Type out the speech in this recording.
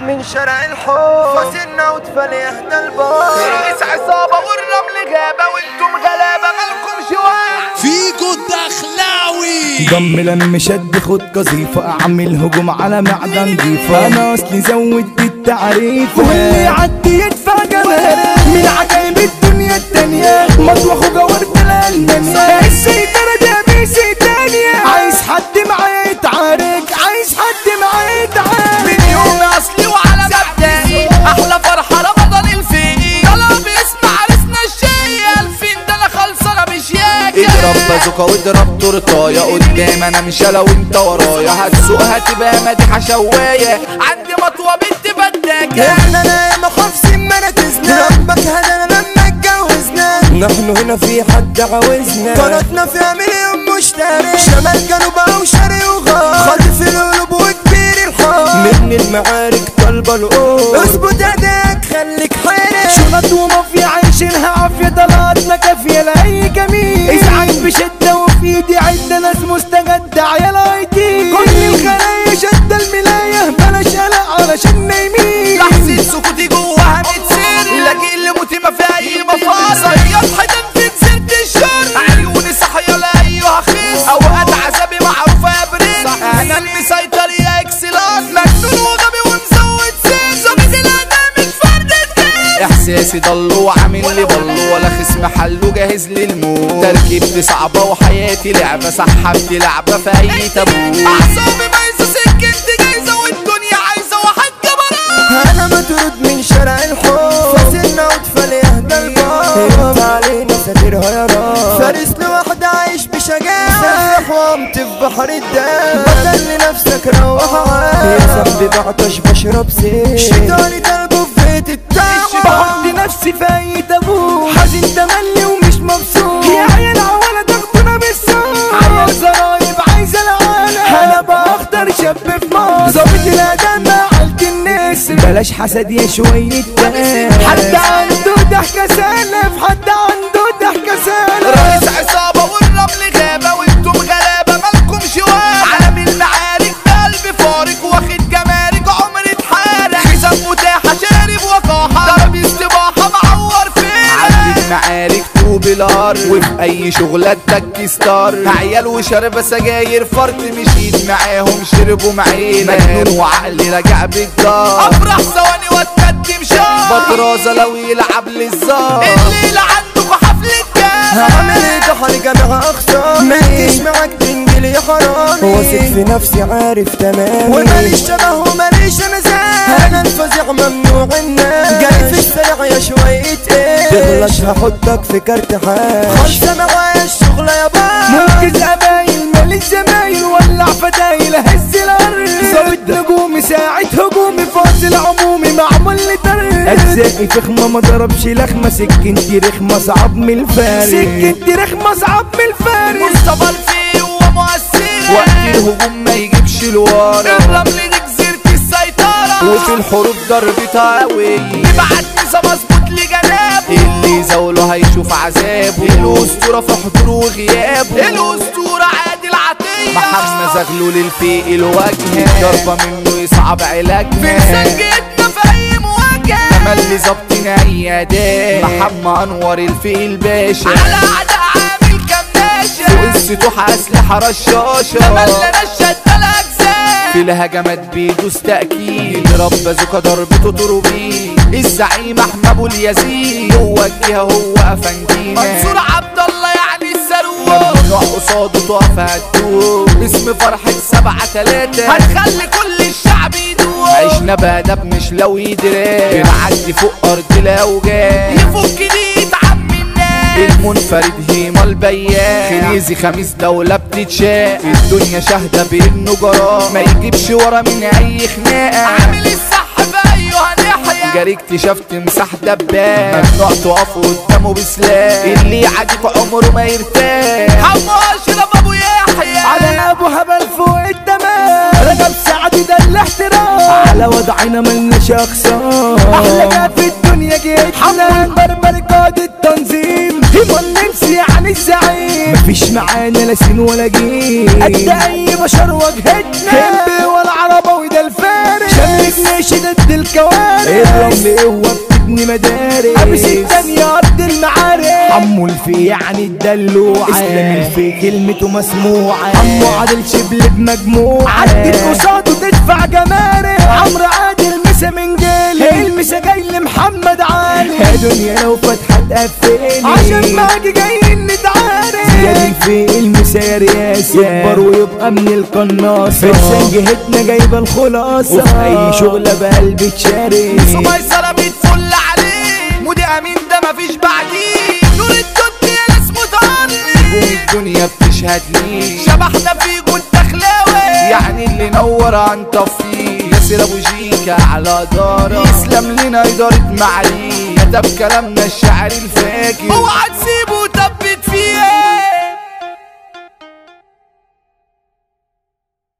من شارع الحب. فاسلنا وتفلي يهدى البار رئيس عصابة والرمل غابة وانتم غلابة مالكم شواح فيجو الدخلاوي. ضم لم شد خد قذيفة. اعمل هجوم على معدة نضيفة انا اصلي زود التعريف. واللي يعدي يدفع جمال. من عجايب بازوكا واضرب تورتاية قدام انا مش انا وانت ورايا. هتسوق هتبقى مديحة شواية عندي مطوة بنت بداكة احنا نايمة خافسين مناكزنا ربك هدانا لما اتجوزنا نحن هنا في حد عاوزنا. قناتنا فيها مليون مشترك شمال جنوب او شرق وغرب خاطف القلوب وكبير الحب. من المعارك طالبة القوة اظبط ايدك خليك حيرك شنط ومافيا عايشينها عافية طلعتنا كافية لأي جميل. ازعج بشدة الدين احساسي ضل وعامل لي بلو ولا خصم حله جاهز للموت تركيبتي صعبة وحياتي لعبة سحبت لعبة في اي تابوت. اعصابي بايظة سكنتي جايزة والدنيا عايزة واحد جبروت انا مطرود من شارع الحب فاسلنا وتفلي يهدى البار انت علينا ساترها يا رب فارس لوحد عايش بشجاعة. سرح وقمت في بحر الدم بدل لنفسك روح يا صاحبي بعطش بشرب سيف. شيطاني التعب بحط نفسي في اي تابوت حزين تملي ومش مبسوط. يا عيال عوالة تاخدونا بالسوق عيال زرايب عايزة العالم. انا بختار شاب في مصر ظابط الاداء مع بلاش حسد يا شوية تاني حد عنده ضحكة سالف طوب الار وفي اي شغلة تك ستار عيال وشرب سجاير فرط مشيت معاهم شربوا معينا مجنون وعقلي راجع بالدار. افرح ثواني واتقدم شهر. بطرازة لو يلعب للزار. الليلة عندكم حفلة كاس هعمل ايه ضحري جامعة اخسر مالكش معاك تنجل يا حرامي واثق في نفسي عارف تمام وماليش شبه وماليش مزاج انا الفظيع ممنوع الناس؟ جاي في السريع يا شوية ايه تغلط هحطك في كارت حاش. خلصة معايا الشغلة يا بابا ممكن قبايل ماليش زمايل ولع فتايل هز الارض ظابط نجومي ساعة هجومي فاصل عمومي معمول لي طريق اجزائي فخمة ما ضربش لخمة. سكنتي رخمة صعب من الفارق سكنتي رخمة صعب من الفارق مصطفى الفي ومؤثر وقت الهجوم ما يجيبش الوار الرمل دي جزيرة السيطرة. وفي الحروب ضربتها قوية نبعت نسا مظبوط لجنابه اللي يزاوله هيشوف عذابه الأسطورة في حضوره وغيابه الأسطورة عادل عطية محمد زغلول الفيق الوجه. ضربة منه يصعب علاجها في سجدنا في أي مواجهة. تملي ظبطنا أداة محمد أنور الفيق الباشا. على أعداء عامل كماشة. فوق السطوح أسلحة رشاشة تملى نشة الأجزاء. في الهجمات بيدوس تأكيد. رب بازوكا ضربته تروبيه الزعيم أحمد أبو اليزيد هو الجهة هو أفندينا منصور عبد الله يعني الثروة ممنوع قصاده تقف هتدوق اسم فرحة سبعة تلاتة. هنخلي كل الشعب يدوق عشنا بأدب مش لو يدري. بنعدي فوق أرض الأوجاع يفك دي يتعم الناس. المنفرد هيما البيان خنيزي خميس دولة بتتشاق الدنيا شاهدة بإنه جرام ما يجيبش ورا من أي خناقة. عامل أيها ناحية جاري اكتشفت مساح دبان. ممنوع تقف قدامه بسلاح. اللي يعادي في عمره ما يرتاح. حمو أشرف أبو يحيى. على ابو هبل فوق التمام. رجب سعدي ده الاحترام. على وضعنا ملناش اخصام احلى جا في الدنيا جيت حمام بربر قائد التنظيم. هيما النمسي يعني الزعيم. مفيش معانا لا سين ولا جيم. قد اي بشر واجهتنا كمبي ولا عرباوي ده الفارس بتبني مدارس ابس التانية ارض المعارف عمو الفي يعني الدلوعة اسلام الفي كلمته مسموعة عمو عادل شبل بمجموعة عدي قصاده تدفع جمارك عمرو عادل مسا من جيلي المسا جاي لمحمد علي يا دنيا لو فتحت قفلي عشان معاكي جايين نتعارك زياد الفي المسا رياسة يكبر ويبقى من القناصة فرسان جهتنا جايبة الخلاصة وفي أي شغلة بقلبي تشارك سميسرة بتفل عليه مودي امين ده مفيش بعديه نور الدنيا ناس متعرف الدنيا بتشهد ليه شبحنا في جود دخلاوي يعني اللي نور عن طفيه ياسر ابو جيكا على دارة يسلم لنا ادارة معاليه كتب كلامنا الشعر الفاكر اوعى تسيبه